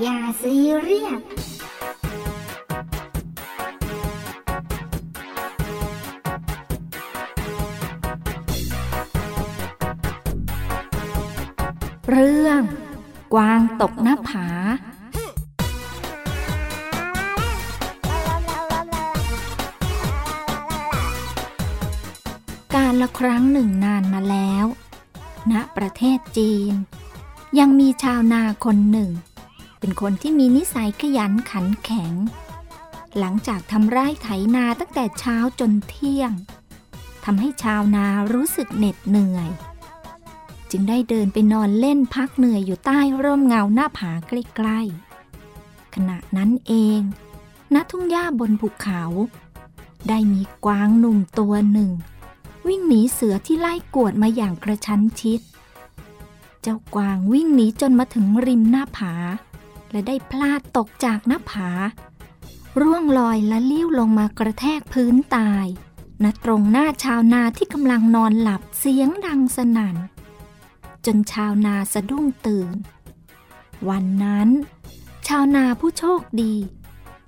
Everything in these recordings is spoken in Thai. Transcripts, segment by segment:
อย่าซีเรียสเรื่อง กวางตกหน้าผา การละครั้งหนึ่งนานมาแล้ว ณ ประเทศจีน ยังมีชาวนาคนหนึ่ง เป็นคนที่มีนิสัยขยันขันแข็ง หลังจากทำไร่ไถนาตั้งแต่เช้าจนเที่ยงทำให้ชาวนารู้สึกเหน็ดเหนื่อย จึงได้เดินไปนอนเล่นพักเหนื่อยอยู่ใต้ร่มเงาหน้าผาใกล้ๆ ขณะนั้นเอง ณทุ่งหญ้าบนภูเขา ได้มีกวางหนุ่มตัวหนึ่ง วิ่งหนีเสือที่ไล่กวดมาอย่างกระชั้นชิด เจ้ากวางวิ่งหนีจนมาถึงริมหน้าผา และได้พลาดตกจากหน้าผา ร่วงลอยและลิ้วลงมากระแทกพื้นตายณตรงหน้าชาวนาที่กำลังนอนหลับเสียงดังสนั่น จนชาวนาสะดุ้งตื่น วันนั้น ชาวนาผู้โชคดี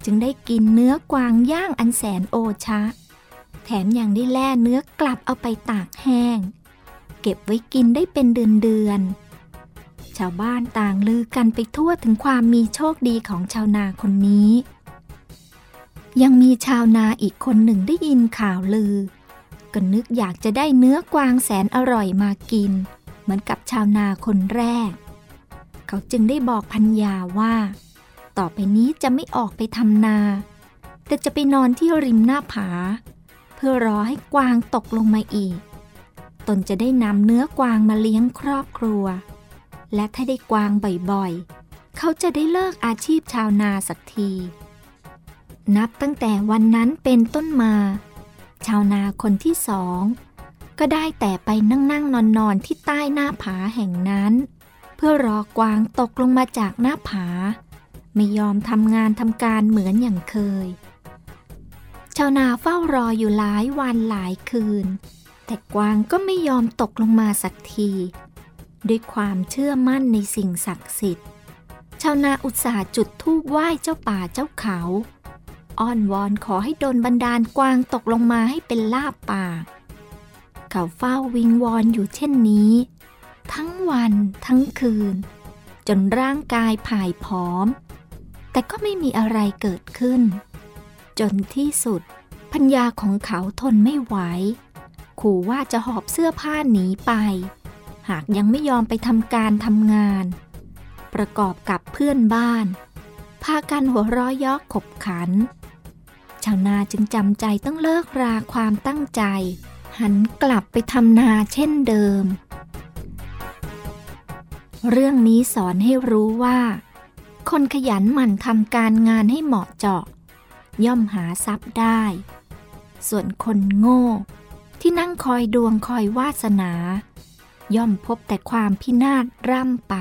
จึงได้กินเนื้อกวางย่างอันแสนโอชะ แถมยังได้แล่เนื้อกลับเอาไปตากแห้ง เก็บไว้กินได้เป็นเดือนเดือนๆ ชาวบ้านต่างลือกันไปทั่วถึงความมีโชคดีของชาวนาคนนี้ ยังมีชาวนาอีกคนหนึ่งได้ยินข่าวลือ ก็นึกอยากจะได้เนื้อกวางแสนอร่อยมากิน เหมือนกับชาวนาคนแรก เขาจึงได้บอกพัญญาว่า ต่อไปนี้จะไม่ออกไปทำนา แต่จะไปนอนที่ริมหน้าผา เพื่อรอให้กวางตกลงมาอีก ตนจะได้นำเนื้อกวางมาเลี้ยงครอบครัว และถ้าได้กวางบ่อยๆ เขาจะได้เลิกอาชีพชาวนาสักที นับตั้งแต่วันนั้นเป็นต้นมา ชาวนาคนที่สอง ก็ได้แต่ไปนั่งนั่งนอนนอนที่ใต้หน้าผาแห่งนั้น เพื่อรอกวางตกลงมาจากหน้าผา ไม่ยอมทำงานทำการเหมือนอย่างเคย ชาวนาเฝ้ารออยู่หลายวันหลายคืน แต่กวางก็ไม่ยอมตกลงมาสักที ด้วยความเชื่อมั่นในสิ่งศักดิ์สิทธิ์ ชาวนาอุตสาห์จุดธูปไหว้เจ้าป่าเจ้าเขา อ้อนวอนขอให้โดนบันดาลกวางตกลงมาให้เป็นลาบป่า เขาเฝ้าวิงวอนอยู่เช่นนี้ ทั้งวันทั้งคืน จนร่างกายผายผอม แต่ก็ไม่มีอะไรเกิดขึ้น จนที่สุดพัญญาของเขาทนไม่ไหว ขู่ว่าจะหอบเสื้อผ้าหนีไป หากยังไม่ยอมไปทำการทำงาน ประกอบกับเพื่อนบ้าน พากันหัวร้อยยอกขบขัน ชาวนาจึงจำใจต้องเลิกราความตั้งใจ หันกลับไปทำนาเช่นเดิม เรื่องนี้สอนให้รู้ว่า คนขยันหมั่นทำการงานให้เหมาะเจาะ ย่อมหาทรัพย์ได้ ส่วนคนโง่ที่นั่งคอยดวงคอยวาสนา ย่อมพบแต่ความพินาศร่ำไป